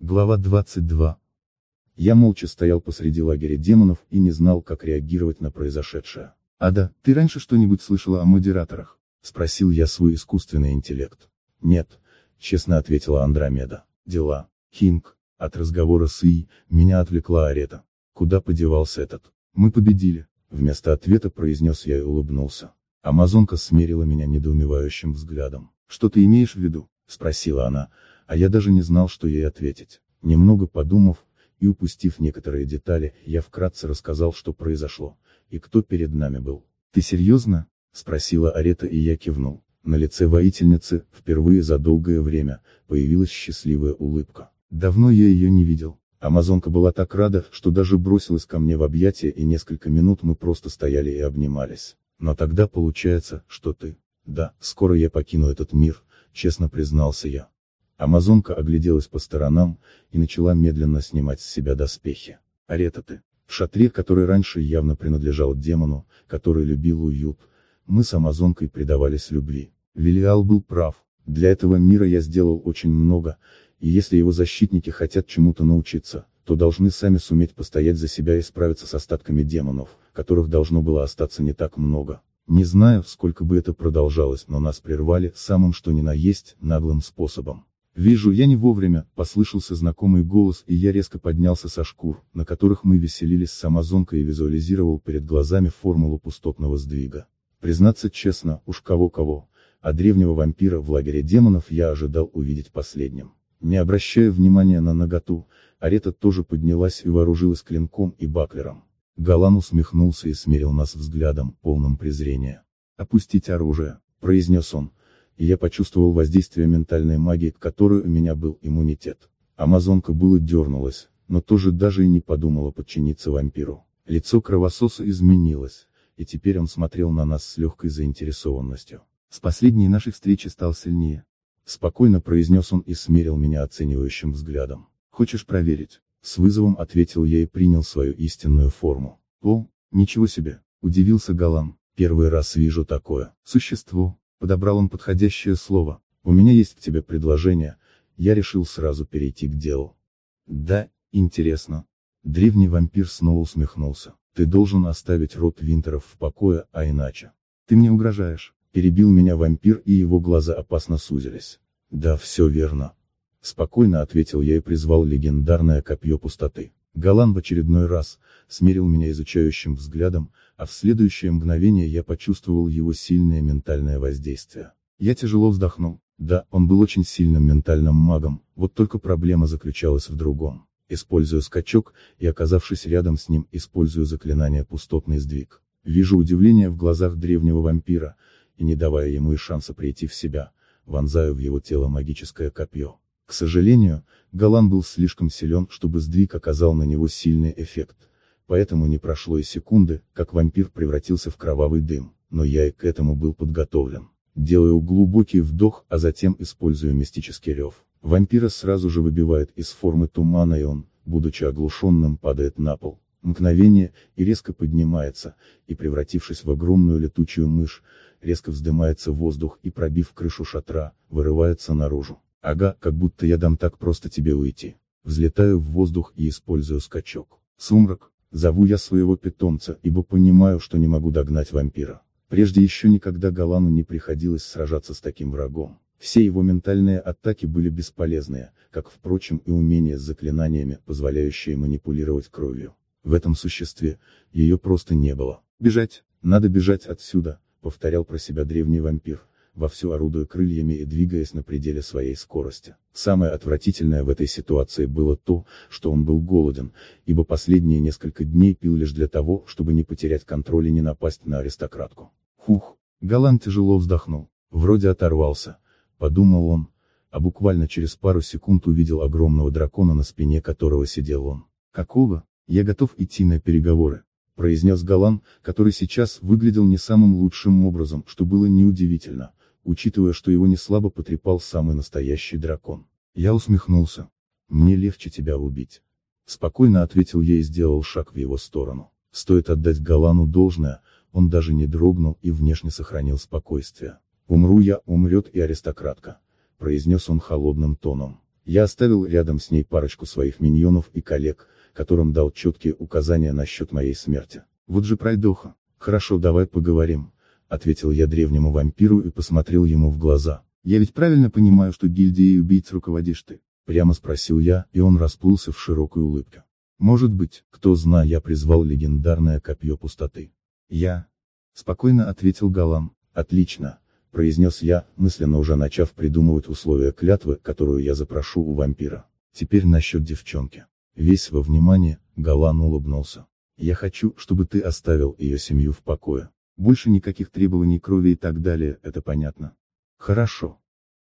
Глава 22. Я молча стоял посреди лагеря демонов и не знал, как реагировать на произошедшее. «Ада, ты раньше что-нибудь слышала о модераторах?» — спросил я свой искусственный интеллект. «Нет», — честно ответила Андромеда. «Дела. Хинг». От разговора с И, меня отвлекла Арета. Куда подевался этот? Мы победили. Вместо ответа произнес я и улыбнулся. Амазонка смерила меня недоумевающим взглядом. «Что ты имеешь в виду?» — спросила она, а я даже не знал, что ей ответить. Немного подумав, и упустив некоторые детали, я вкратце рассказал, что произошло, и кто перед нами был. «Ты серьезно?» — спросила Арета и я кивнул. На лице воительницы, впервые за долгое время, появилась счастливая улыбка. Давно я ее не видел. Амазонка была так рада, что даже бросилась ко мне в объятия и несколько минут мы просто стояли и обнимались. Но тогда получается, что ты. Да, скоро я покину этот мир, честно признался я. Амазонка огляделась по сторонам, и начала медленно снимать с себя доспехи. Арета ты. В шатре, который раньше явно принадлежал демону, который любил уют, мы с Амазонкой предавались любви. Велиал был прав, для этого мира я сделал очень много, и если его защитники хотят чему-то научиться, то должны сами суметь постоять за себя и справиться с остатками демонов, которых должно было остаться не так много. Не знаю, сколько бы это продолжалось, но нас прервали, самым что ни на есть, наглым способом. Вижу, я не вовремя, послышался знакомый голос и я резко поднялся со шкур, на которых мы веселились с Амазонкой и визуализировал перед глазами формулу пустотного сдвига. Признаться честно, уж кого-кого, а древнего вампира в лагере демонов я ожидал увидеть последним. Не обращая внимания на наготу, Арета тоже поднялась и вооружилась клинком и баклером. Галан усмехнулся и смерил нас взглядом, полным презрения. «Опустить оружие», — произнес он, и я почувствовал воздействие ментальной магии, к которой у меня был иммунитет. Амазонка было дернулась, но тоже даже и не подумала подчиниться вампиру. Лицо кровососа изменилось, и теперь он смотрел на нас с легкой заинтересованностью. С последней нашей встречи стал сильнее. Спокойно произнес он и смерил меня оценивающим взглядом. Хочешь проверить? С вызовом ответил я и принял свою истинную форму. О, ничего себе, удивился Галам, первый раз вижу такое. Существо, Подобрал он подходящее слово. У меня есть к тебе предложение. Я решил сразу перейти к делу. Да, интересно. Древний вампир снова усмехнулся. Ты должен оставить род Винтеров в покое, а иначе. Ты мне угрожаешь. Перебил меня вампир и его глаза опасно сузились. Да, все верно. Спокойно ответил я и призвал легендарное копье пустоты. Галан в очередной раз, смерил меня изучающим взглядом, а в следующее мгновение я почувствовал его сильное ментальное воздействие. Я тяжело вздохнул. Да, он был очень сильным ментальным магом, вот только проблема заключалась в другом. Используя скачок, и оказавшись рядом с ним, использую заклинание «Пустотный сдвиг». Вижу удивление в глазах древнего вампира, и не давая ему и шанса прийти в себя, вонзаю в его тело магическое копье. К сожалению, Галан был слишком силен, чтобы сдвиг оказал на него сильный эффект поэтому не прошло и секунды, как вампир превратился в кровавый дым, но я и к этому был подготовлен. Делаю глубокий вдох, а затем использую мистический рев. Вампира сразу же выбивает из формы тумана и он, будучи оглушенным, падает на пол. Мгновение, и резко поднимается, и превратившись в огромную летучую мышь, резко вздымается воздух и пробив крышу шатра, вырывается наружу. Ага, как будто я дам так просто тебе уйти. Взлетаю в воздух и использую скачок. Сумрак, Зову я своего питомца, ибо понимаю, что не могу догнать вампира. Прежде еще никогда Галану не приходилось сражаться с таким врагом. Все его ментальные атаки были бесполезные, как впрочем и умения с заклинаниями, позволяющие манипулировать кровью. В этом существе, ее просто не было. «Бежать! Надо бежать отсюда!» — повторял про себя древний вампир вовсю орудуя крыльями и двигаясь на пределе своей скорости. Самое отвратительное в этой ситуации было то, что он был голоден, ибо последние несколько дней пил лишь для того, чтобы не потерять контроль и не напасть на аристократку. Фух, Галан тяжело вздохнул, вроде оторвался, подумал он, а буквально через пару секунд увидел огромного дракона на спине которого сидел он. Какого? Я готов идти на переговоры произнес Галан, который сейчас выглядел не самым лучшим образом, что было неудивительно, учитывая, что его не слабо потрепал самый настоящий дракон. Я усмехнулся. Мне легче тебя убить. Спокойно ответил я и сделал шаг в его сторону. Стоит отдать Галану должное, он даже не дрогнул и внешне сохранил спокойствие. «Умру я, умрет и аристократка», — произнес он холодным тоном. Я оставил рядом с ней парочку своих миньонов и коллег, которым дал четкие указания насчет моей смерти. Вот же пройдоха. Хорошо, давай поговорим, ответил я древнему вампиру и посмотрел ему в глаза. Я ведь правильно понимаю, что гильдией убийц руководишь ты? Прямо спросил я, и он расплылся в широкой улыбке. Может быть, кто зна, я призвал легендарное копье пустоты. Я. Спокойно ответил Галам. Отлично, произнес я, мысленно уже начав придумывать условия клятвы, которую я запрошу у вампира. Теперь насчет девчонки. Весь во внимание, Галан улыбнулся. Я хочу, чтобы ты оставил ее семью в покое. Больше никаких требований крови и так далее, это понятно. Хорошо.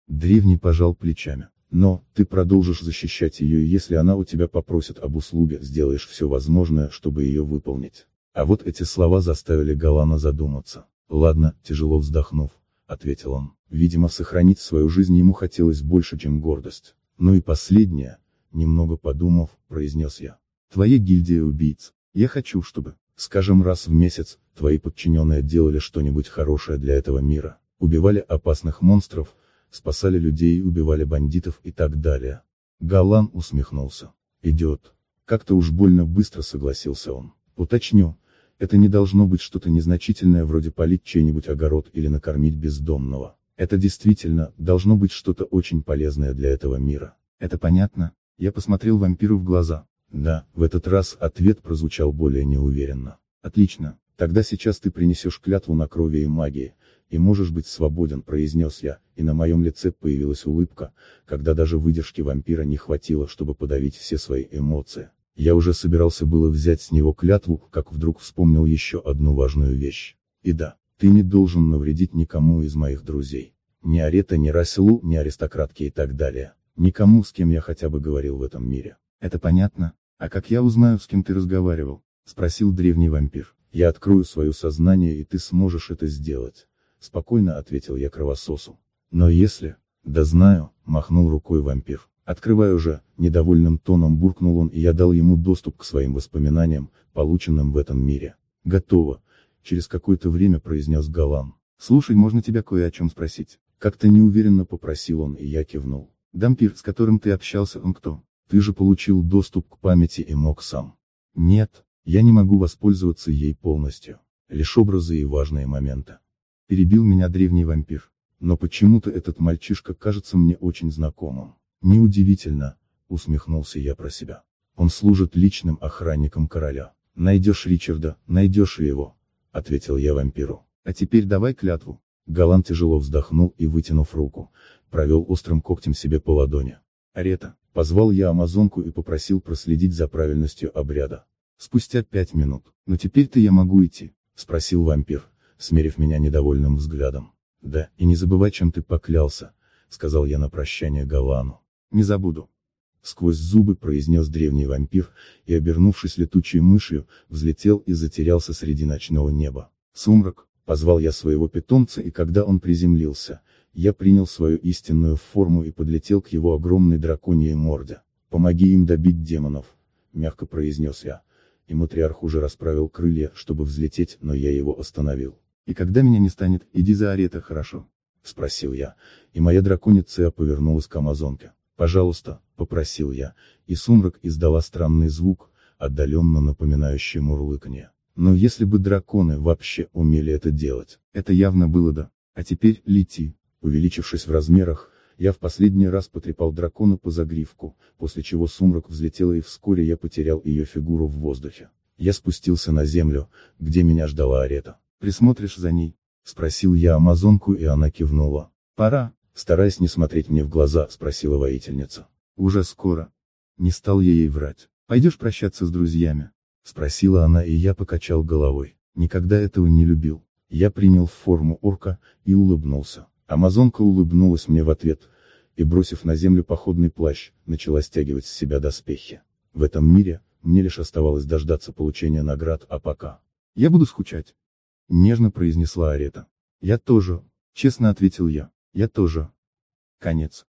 Древний пожал плечами. Но, ты продолжишь защищать ее и если она у тебя попросит об услуге, сделаешь все возможное, чтобы ее выполнить. А вот эти слова заставили Галана задуматься. Ладно, тяжело вздохнув, ответил он. Видимо, сохранить свою жизнь ему хотелось больше, чем гордость. Ну и последнее, немного подумав, произнес я. Твоя гильдия убийц. Я хочу, чтобы, скажем раз в месяц, твои подчиненные делали что-нибудь хорошее для этого мира, убивали опасных монстров, спасали людей, убивали бандитов и так далее. Галан усмехнулся. Идет. Как-то уж больно быстро согласился он. Уточню, это не должно быть что-то незначительное вроде полить чей-нибудь огород или накормить бездомного. Это действительно, должно быть что-то очень полезное для этого мира. Это понятно? Я посмотрел вампиру в глаза. Да, в этот раз ответ прозвучал более неуверенно. Отлично, тогда сейчас ты принесешь клятву на крови и магии, и можешь быть свободен, произнес я, и на моем лице появилась улыбка, когда даже выдержки вампира не хватило, чтобы подавить все свои эмоции. Я уже собирался было взять с него клятву, как вдруг вспомнил еще одну важную вещь. И да, ты не должен навредить никому из моих друзей. Ни Арета, ни Расселу, ни аристократке и так далее. Никому, с кем я хотя бы говорил в этом мире. Это понятно? А как я узнаю, с кем ты разговаривал? Спросил древний вампир. Я открою свое сознание и ты сможешь это сделать. Спокойно ответил я кровососу. Но если... Да знаю, махнул рукой вампир. Открывай уже, недовольным тоном буркнул он и я дал ему доступ к своим воспоминаниям, полученным в этом мире. Готово. Через какое-то время произнес Галан. Слушай, можно тебя кое о чем спросить? Как-то неуверенно попросил он и я кивнул. Дампир, с которым ты общался, он кто? Ты же получил доступ к памяти и мог сам. Нет, я не могу воспользоваться ей полностью. Лишь образы и важные моменты. Перебил меня древний вампир. Но почему-то этот мальчишка кажется мне очень знакомым. Неудивительно, усмехнулся я про себя. Он служит личным охранником короля. Найдешь Ричарда, найдешь и его, ответил я вампиру. А теперь давай клятву. Галан тяжело вздохнул и вытянув руку, провел острым когтем себе по ладони. Арета, позвал я амазонку и попросил проследить за правильностью обряда. Спустя пять минут. Но теперь-то я могу идти? Спросил вампир, смерив меня недовольным взглядом. Да, и не забывай, чем ты поклялся, сказал я на прощание Галану. Не забуду. Сквозь зубы произнес древний вампир, и обернувшись летучей мышью, взлетел и затерялся среди ночного неба. Сумрак, позвал я своего питомца и когда он приземлился, я принял свою истинную форму и подлетел к его огромной драконьей морде. Помоги им добить демонов, мягко произнес я и матриарх уже расправил крылья, чтобы взлететь, но я его остановил. «И когда меня не станет, иди за арета, хорошо?» — спросил я, и моя драконица повернулась к амазонке. «Пожалуйста», — попросил я, и сумрак издала странный звук, отдаленно напоминающий мурлыканье. Но если бы драконы вообще умели это делать, это явно было да. А теперь лети. Увеличившись в размерах, я в последний раз потрепал дракона по загривку, после чего сумрак взлетела и вскоре я потерял ее фигуру в воздухе. Я спустился на землю, где меня ждала арета. «Присмотришь за ней?» — спросил я амазонку и она кивнула. «Пора», — стараясь не смотреть мне в глаза, спросила воительница. «Уже скоро». Не стал я ей врать. «Пойдешь прощаться с друзьями?» — спросила она и я покачал головой. Никогда этого не любил. Я принял форму орка, и улыбнулся. Амазонка улыбнулась мне в ответ, и бросив на землю походный плащ, начала стягивать с себя доспехи. В этом мире, мне лишь оставалось дождаться получения наград, а пока. Я буду скучать. Нежно произнесла Арета. Я тоже, честно ответил я. Я тоже. Конец.